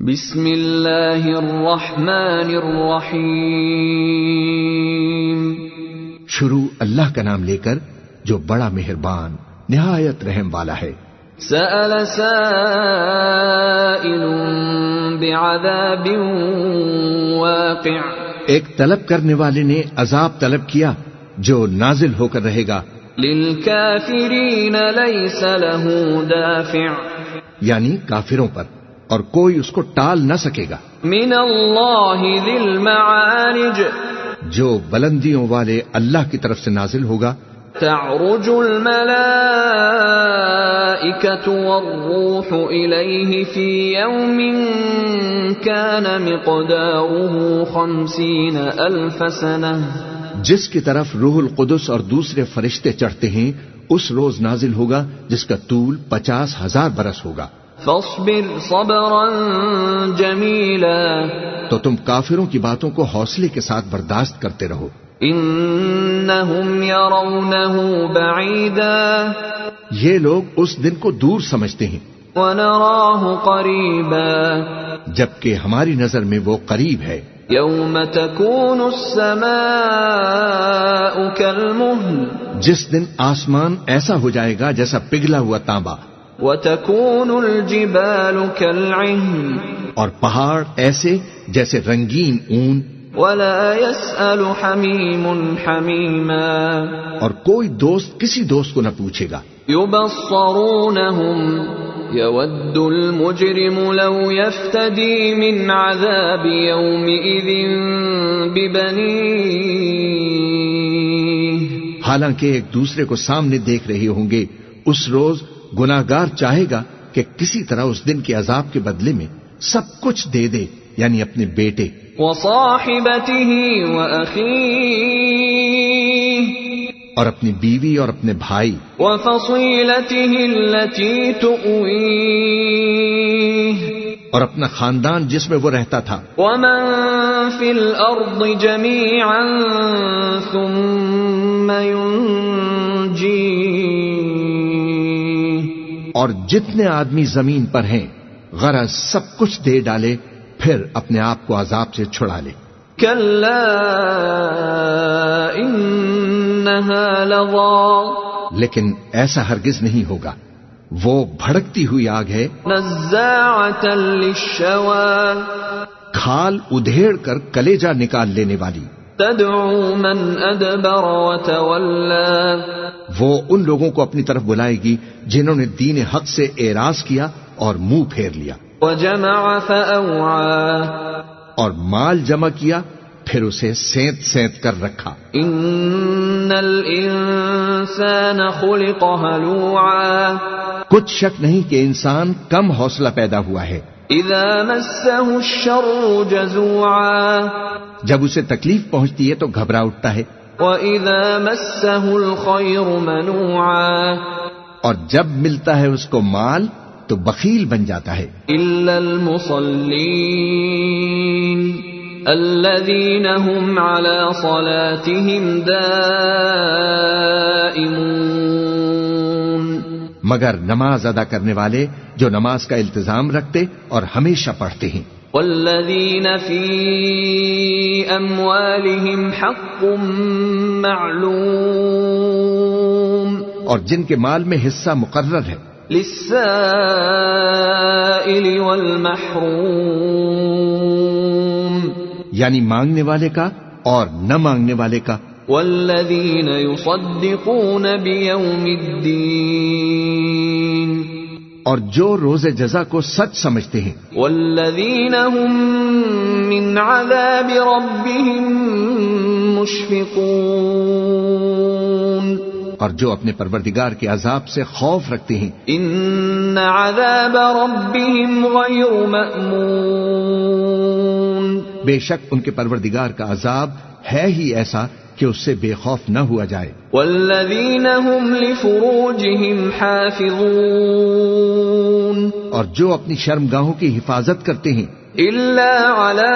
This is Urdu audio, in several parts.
بسم اللہ الرحمن الرحیم۔ شروع اللہ کا نام لے کر جو بڑا مہربان نہایت رحم والا ہے۔ سأل سائل بعذاب واقع۔ ایک طلب کرنے والے نے عذاب طلب کیا جو نازل ہو کر رہے گا۔ للكافرین لیس له دافع۔ یعنی کافروں پر۔ اور کوئی اس کو ٹال نہ سکے گا۔ من اللہ ذی المعارج جو بلندیوں والے اللہ کی طرف سے نازل ہوگا۔ تعرج والروح إليه في يوم كان مقداره خمسين ألف سنة جس کی طرف روح القدس اور دوسرے فرشتے چڑھتے ہیں اس روز نازل ہوگا جس کا طول پچاس ہزار برس ہوگا۔ فاصبر صبرا جميلا تو تم کافروں کی باتوں کو حوصلے کے ساتھ برداشت کرتے رہو۔ إنهم يرونه بعيدا یہ لوگ اس دن کو دور سمجھتے ہیں۔ ونراه قريبا جبکہ ہماری نظر میں وہ قریب ہے۔ يوم تكون السماء كالمهل جس دن آسمان ایسا ہو جائے گا جیسا پگھلا ہوا تانبا۔ وتكون الجبال كالعهن. اور پہاڑ ایسے جیسے رنگین اون ولا يسأل حميم حميما. اور کوئی دوست کسی دوست کو نہ پوچھے گا۔ يبصرونهم يود المجرم لو يفتدي من عذاب يومئذ ببنيه. حالانکہ ایک دوسرے کو سامنے دیکھ رہے ہوں گے اس روز گناہگار چاہے گا کہ کسی طرح اس دن کے عذاب کے بدلے میں سب کچھ دے دے یعنی اپنے بیٹے۔ اور اپنی بیوی اور اپنے بھائی۔ وفصيلته التي تؤويه اور اپنا خاندان جس میں وہ رہتا تھا۔ ومن في الأرض جميعا ثم ينجيه۔ اور جتنے آدمی زمین پر ہیں غرض سب کچھ دے ڈالے پھر اپنے آپ کو عذاب سے چھڑا لے۔ لیکن ایسا ہرگز نہیں ہوگا۔ وہ بھڑکتی ہوئی آگ ہے۔ کھال ادھیڑ کر کلیجا نکال لینے والی۔ تدعو من وتولى۔ وہ ان لوگوں کو اپنی طرف بلائے گی جنہوں نے دین حق سے اعراض کیا اور منہ پھیر لیا۔ وجمع اور مال جمع کیا پھر اسے سینت سینت کر رکھا۔ إن الإنسان خلق هلوعا۔ کچھ شک نہیں کہ انسان کم حوصلہ پیدا ہوا ہے۔ إذا مسه الشر جزوعا۔ جب اسے تکلیف پہنچتی ہے تو گھبرا اٹھتا ہے۔ وإذا مسه الخير منوعا اور جب ملتا ہے اس کو مال تو بخیل بن جاتا ہے۔ إلا المصلين الذين هم على صلاتهم دائمون مگر نماز ادا کرنے والے جو نماز کا التزام رکھتے اور ہمیشہ پڑھتے ہیں۔ والذين في أموالهم حق معلوم اور جن کے مال میں حصہ مقرر ہے۔ للسائل والمحروم یعنی مانگنے والے کا اور نہ مانگنے والے کا۔ والذين يصدقون بيوم الدين اور جو روز جزا کو سچ سمجھتے ہیں۔ والذين هم من عذاب ربهم مشفقون۔ اور جو اپنے پروردگار کے عذاب سے خوف رکھتے ہیں۔ ان عذاب ربهم غير مأمون۔ بے شک ان کے پروردگار کا عذاب ہے ہی ایسا کہ اس سے بے خوف نہ ہوا جائے۔ والذين هم لفروجهم حافظون اور جو اپنی شرمگاہوں کی حفاظت کرتے ہیں۔ إلا على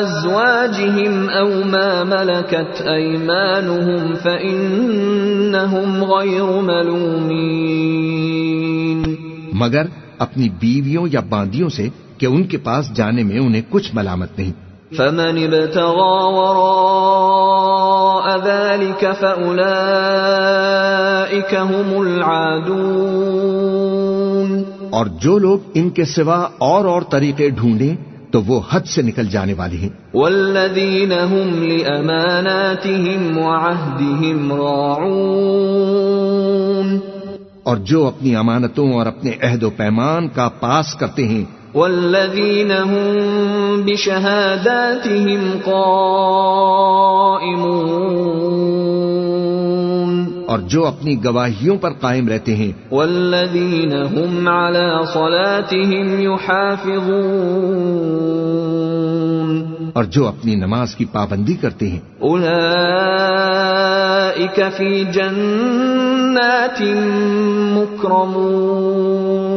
أزواجهم أو ما ملكت أيمانهم فإنهم غير ملومين مگر اپنی بیویوں یا باندیوں سے کہ ان کے پاس جانے میں انہیں کچھ ملامت نہیں۔ فمن ابتغى وراء ذلك فأولئك هم العادون۔ اور جو لوگ ان کے سوا اور اور طریقے ڈھونڈیں تو وہ حد سے نکل جانے والے ہیں۔ والذين هم لأماناتهم وعهدهم راعون۔ اور جو اپنی امانتوں اور اپنے عہد و پیمان کا پاس کرتے ہیں والذين هم بشهاداتهم قائمون اور جو اپنی گواہیوں پر قائم رہتے ہیں والذين هم على صلاتهم يحافظون اور جو اپنی نماز کی پابندی کرتے ہیں أولئك في جنات مكرمون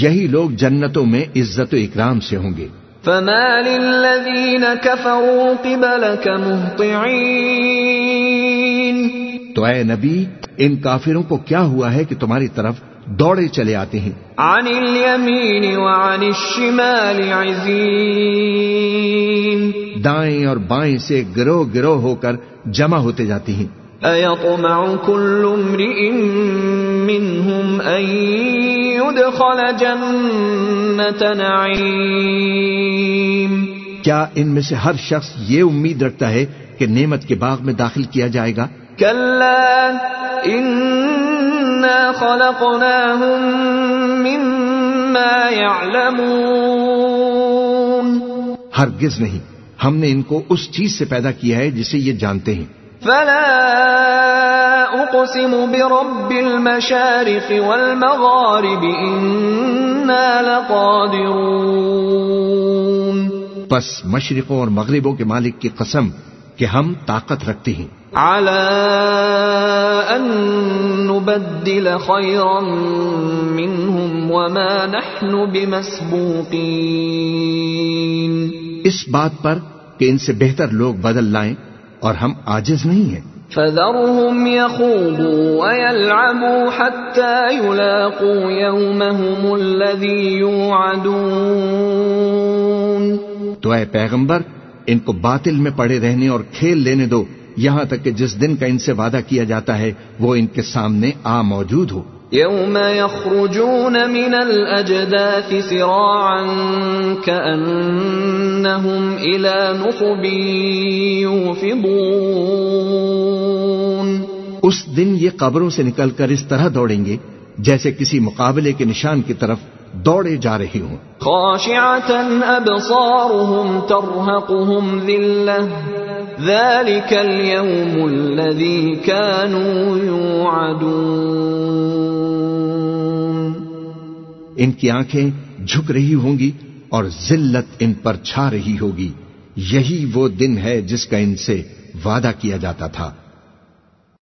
یہی لوگ جنتوں میں عزت و اکرام سے ہوں گے۔ فما للذين كفروا قبلك مهطعين۔ تو اے نبی ان کافروں کو کیا ہوا ہے کہ تمہاری طرف دوڑے چلے آتے ہیں؟ عن اليمين وعن الشمال عزين۔ دائیں اور بائیں سے گروہ گروہ ہو کر جمع ہوتے جاتے ہیں۔ أيطمع كل امرئ منهم أن يدخل جنة نعيم. کیا ان میں سے ہر شخص یہ امید رکھتا ہے کہ نعمت کے باغ میں داخل کیا جائے گا؟ كلا إنا خلقناهم مما يعلمون. ہرگز نہیں ہم نے ان کو اس چیز سے پیدا کیا ہے جسے یہ جانتے ہیں۔ فلا أقسم برب المشارق والمغارب إنا لقادرون. پس مشرقوں اور مغربوں کے مالک کی قسم کہ ہم طاقت رکھتے ہیں۔ على أن نبدل خيرا منهم وما نحن بمسبوقين. اس بات پر کہ ان سے بہتر لوگ بدل لائیں۔ اور ہم عاجز نہیں ہیں۔ فذرهم يخوضوا ويلعبوا حتى يلاقوا يومهم الذي يوعدون۔ تو اے پیغمبر ان کو باطل میں پڑے رہنے اور کھیل لینے دو۔ یہاں تک کہ جس دن کا ان سے وعدہ کیا جاتا ہے وہ ان کے سامنے آ موجود ہو۔ يوم يخرجون من الأجداث سراعا كأنهم إلى نصب يوفضون اس دن یہ قبروں سے نکل کر اس طرح دوڑیں گے جیسے کسی مقابلے کے نشان کی طرف دوڑے جا رہے ہوں۔ خاشعة أبصارهم ترهقهم ذلة ذلك اليوم الذي كانوا يوعدون ان کی آنکھیں جھک رہی ہوں گی اور ذلت ان پر چھا رہی ہوگی۔ یہی وہ دن ہے جس کا ان سے وعدہ کیا جاتا تھا۔